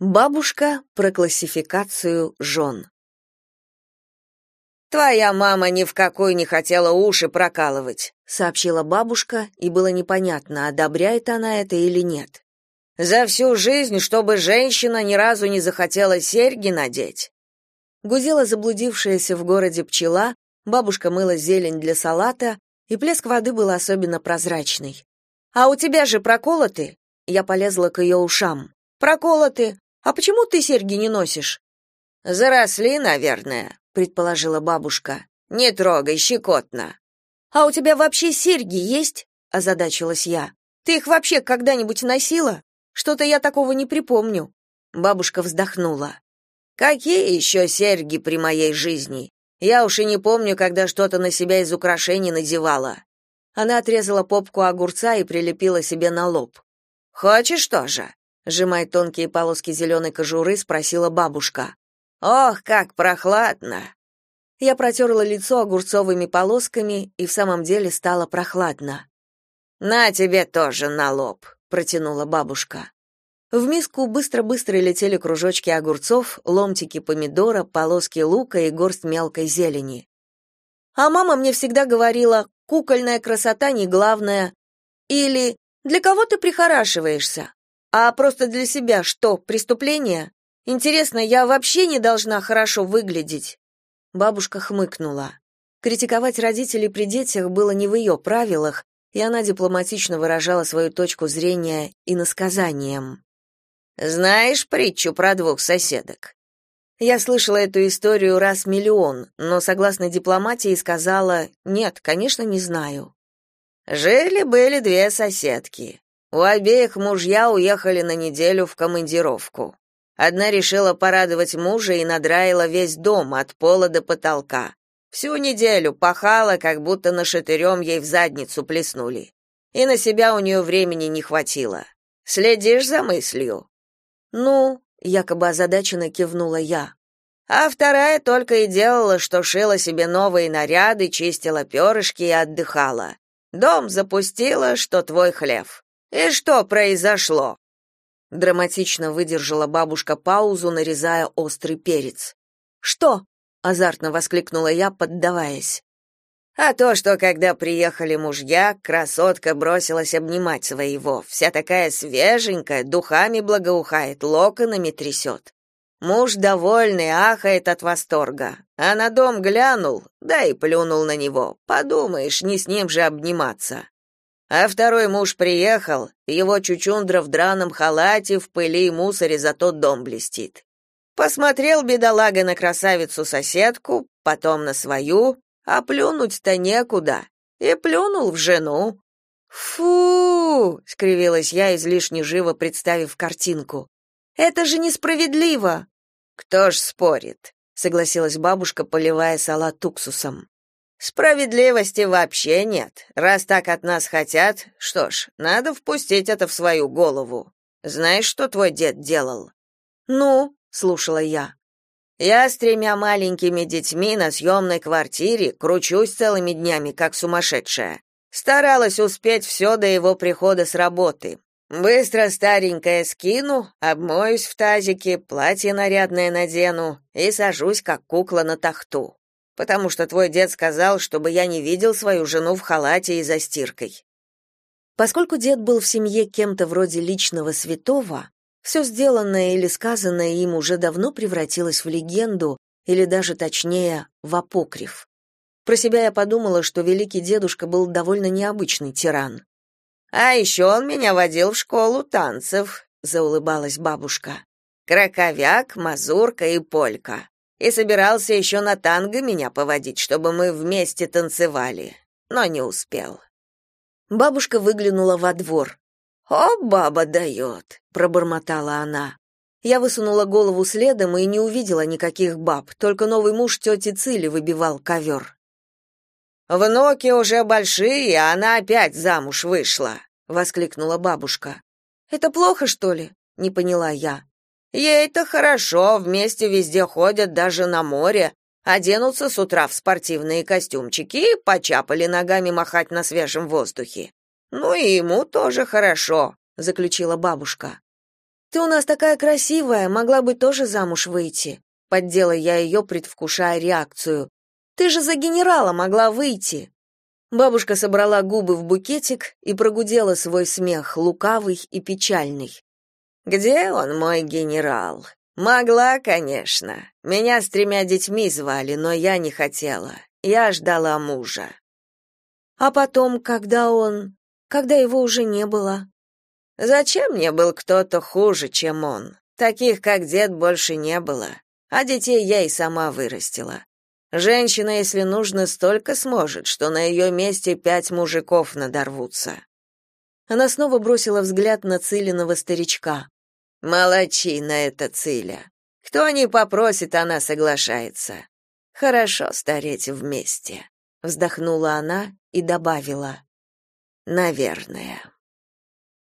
Бабушка про классификацию жен. «Твоя мама ни в какую не хотела уши прокалывать», — сообщила бабушка, и было непонятно, одобряет она это или нет. «За всю жизнь, чтобы женщина ни разу не захотела серьги надеть». Гудела заблудившаяся в городе пчела, бабушка мыла зелень для салата, и плеск воды был особенно прозрачный. «А у тебя же проколоты?» Я полезла к ее ушам. «Проколоты. А почему ты серьги не носишь? Заросли, наверное, предположила бабушка. Не трогай, щекотно. А у тебя вообще серьги есть? озадачилась я. Ты их вообще когда-нибудь носила? Что-то я такого не припомню. Бабушка вздохнула. Какие еще серьги при моей жизни? Я уж и не помню, когда что-то на себя из украшений надевала. Она отрезала попку огурца и прилепила себе на лоб. Хочешь тоже? Сжимая тонкие полоски зеленой кожуры, спросила бабушка. Ох, как прохладно. Я протерла лицо огурцовыми полосками, и в самом деле стало прохладно. На тебе тоже на лоб, протянула бабушка. В миску быстро-быстро летели кружочки огурцов, ломтики помидора, полоски лука и горсть мелкой зелени. А мама мне всегда говорила: "Кукольная красота не главное". Или "Для кого ты прихорашиваешься?" А просто для себя что, преступление? Интересно, я вообще не должна хорошо выглядеть. Бабушка хмыкнула. Критиковать родителей при детях было не в ее правилах, и она дипломатично выражала свою точку зрения и насказанием. Знаешь притчу про двух соседок? Я слышала эту историю раз миллион, но согласно дипломатии сказала: "Нет, конечно, не знаю". Жили-были две соседки. У обеих мужья уехали на неделю в командировку. Одна решила порадовать мужа и надраила весь дом от пола до потолка. Всю неделю пахала, как будто на шатырем ей в задницу плеснули. И на себя у нее времени не хватило. Следишь за мыслью? Ну, якобы озадаченно кивнула я. А вторая только и делала, что шила себе новые наряды, чистила перышки и отдыхала. Дом запустила, что твой хлев. И что произошло? Драматично выдержала бабушка паузу, нарезая острый перец. Что? азартно воскликнула я, поддаваясь. А то, что когда приехали мужья, красотка бросилась обнимать своего, вся такая свеженькая, духами благоухает, локонами трясет. Муж довольный, ахает от восторга. А на дом глянул, да и плюнул на него. Подумаешь, не с ним же обниматься. А второй муж приехал, его чучундра в драном халате, в пыли и мусоре за тот дом блестит. Посмотрел бедолага на красавицу-соседку, потом на свою, а плюнуть-то некуда. И плюнул в жену. «Фу!» — скривилась я, излишне живо представив картинку. «Это же несправедливо!» «Кто ж спорит?» — согласилась бабушка, поливая салат уксусом. Справедливости вообще нет. Раз так от нас хотят, что ж, надо впустить это в свою голову. Знаешь, что твой дед делал? Ну, слушала я. Я с тремя маленькими детьми на съемной квартире кручусь целыми днями, как сумасшедшая. Старалась успеть все до его прихода с работы. Быстро старенькое скину, обмоюсь в тазике, платье нарядное надену и сажусь, как кукла на тахту потому что твой дед сказал, чтобы я не видел свою жену в халате и за стиркой. Поскольку дед был в семье кем-то вроде личного святого, все сделанное или сказанное им уже давно превратилось в легенду, или даже точнее, в апокриф. Про себя я подумала, что великий дедушка был довольно необычный тиран. А еще он меня водил в школу танцев, заулыбалась бабушка. Краковяк, мазурка и полька и собирался еще на танго меня поводить, чтобы мы вместе танцевали, но не успел. Бабушка выглянула во двор. «О, баба дает!» — пробормотала она. Я высунула голову следом и не увидела никаких баб, только новый муж тети Цили выбивал ковер. «Внуки уже большие, а она опять замуж вышла!» — воскликнула бабушка. «Это плохо, что ли?» — не поняла я. Ей-то хорошо, вместе везде ходят, даже на море. Оденутся с утра в спортивные костюмчики и почапали ногами махать на свежем воздухе. Ну и ему тоже хорошо, заключила бабушка. Ты у нас такая красивая, могла бы тоже замуж выйти. Поддела я ее, предвкушая реакцию. Ты же за генерала могла выйти. Бабушка собрала губы в букетик и прогудела свой смех, лукавый и печальный. Где он, мой генерал? Могла, конечно. Меня с тремя детьми звали, но я не хотела. Я ждала мужа. А потом, когда он, когда его уже не было, зачем мне был кто-то хуже, чем он? Таких, как дед, больше не было. А детей я и сама вырастила. Женщина, если нужно, столько сможет, что на ее месте пять мужиков надорвутся. Она снова бросила взгляд на Цилиного старичка. Молодчина эта Циля. Кто не попросит, она соглашается. Хорошо стареть вместе, вздохнула она и добавила: Наверное.